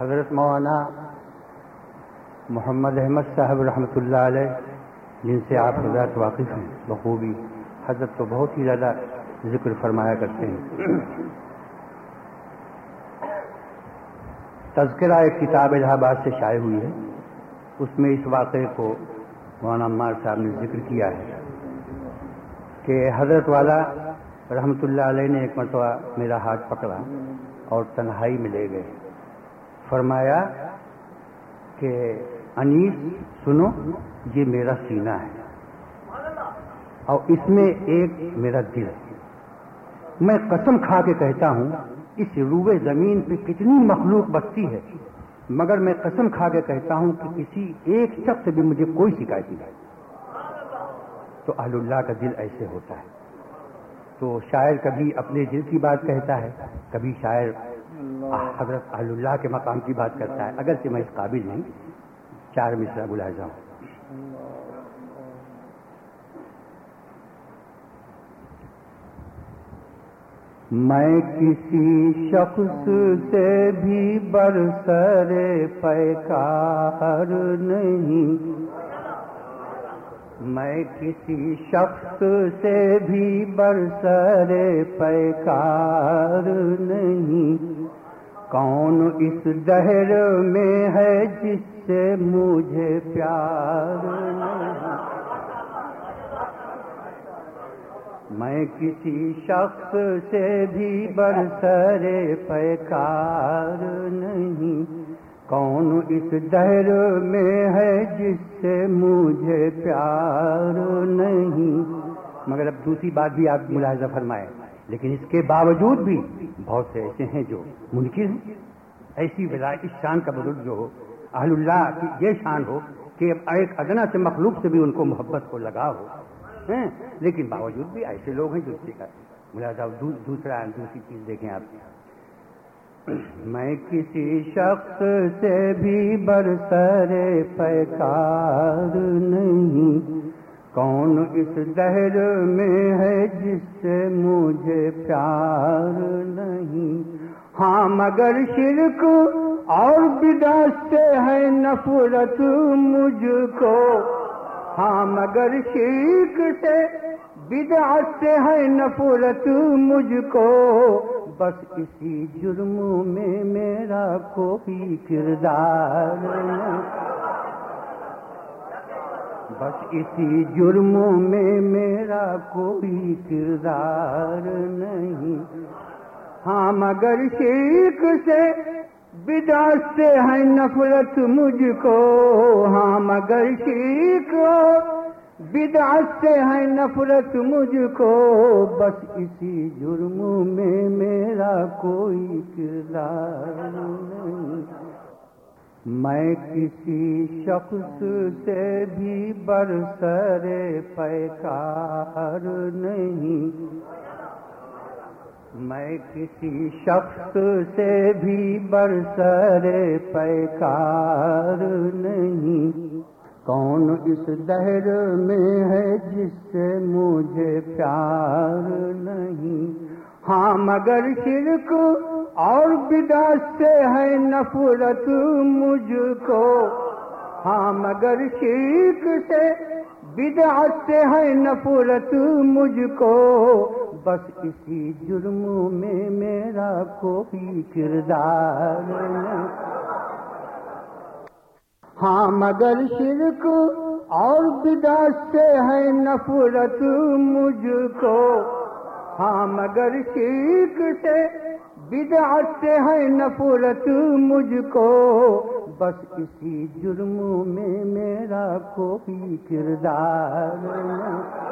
حضرت مولانا محمد احمد صاحب رحمۃ اللہ علیہ، جن سے آپ حضرات واقف ہیں، بخوبی حضرت تو بہت ہی زیادہ ذکر فرمایا کرتے ہیں۔ تذکرہ ایک کتاب الہ آباد سے شائع ہوئی ہے۔ اس میں اس واقعے کو مولانا عمار صاحب نے ذکر کیا ہے کہ حضرت والا رحمۃ اللہ علیہ نے ایک مرتبہ میرا ہاتھ پکڑا اور تنہائی میں لے گئے۔ فرمایا کہ انیس، سنو، یہ میرا سینہ ہے۔ اور اس میں ایک میرا دل ہے۔ میں قسم کھا کے کہتا ہوں، اس روبے زمین پہ کتنی مخلوق بستی ہے، مگر میں قسم کھا کے کہتا ہوں کہ کسی ایک شخص بھی مجھے کوئی شکایت نہیں تو اہل اللہ کا دل ایسے ہوتا ہے۔ تو شاعر کبھی اپنے دل کی بات کہتا ہے، کبھی شاعر حضرت اہل اللہ کے مقام کی بات کرتا ہے۔ اگرچہ میں اس قابل نہیں چار مصرا بلا جاؤں میں کسی شخص سے بھی برسر پیکار نہیں۔ میں کسی شخص سے بھی برسر پیکار نہیں۔ کون اس دہر میں ہے جس سے مجھے پیار نہیں؟ میں کسی شخص سے بھی برسر پیکار نہیں۔ کون اس دہر میں ہے جس سے مجھے پیار نہیں؟ مگر اب دوسری بات بھی آپ ملاحظہ فرمائے لیکن اس کے باوجود بھی بہت سے ایسے ہیں جو منکر ہیں، ایسی ولا اس شان کا بزرگ جو ہو، اہل اللہ کی یہ شان ہو کہ ایک ادنا سے مخلوق سے بھی ان کو محبت کو لگا ہو ہاں؟ لیکن باوجود بھی ایسے لوگ ہیں جو اس کے ملازہ دوسرا دوسری چیز دیکھیں آپ۔ میں کسی شخص سے بھی برسر پیکار نہیں کون اس دہر میں ہے جس سے مجھے پیار نہیں؟ ہاں مگر شرک اور بداس سے ہے نفرت مجھ کو۔ ہاں مگر شرک سے، بدعت سے ہے نفرت مجھ کو۔ بس اسی جرم میں میرا کوئی کردار بس اسی جرم میں میرا کوئی کردار نہیں۔ ہاں مگر شیخ سے بدعت سے ہے نفرت مجھ کو۔ ہاں مگر شیخ بدعت سے ہے نفرت مجھ کو۔ بس اسی جرم میں میرا کوئی کردار نہیں۔ میں کسی شخص سے بھی برسر پیکار نہیں۔ میں کسی شخص سے بھی برسر پیکار نہیں۔ کون اس دہر میں ہے جس سے مجھے پیار نہیں؟ ہاں مگر شرک اور بدعت سے ہے نفرت مجھ کو۔ ہاں مگر شرک سے بدعت سے ہے نفرت مجھ کو۔ بس اسی جرم میں میرا کوئی کردار ہاں مگر شرک اور بدعت سے ہے نفرت مجھ کو۔ ہاں مگر شرک سے بدعت سے ہے نفرت مجھ کو بس اسی جرم میں میرا کوئی کردار نہیں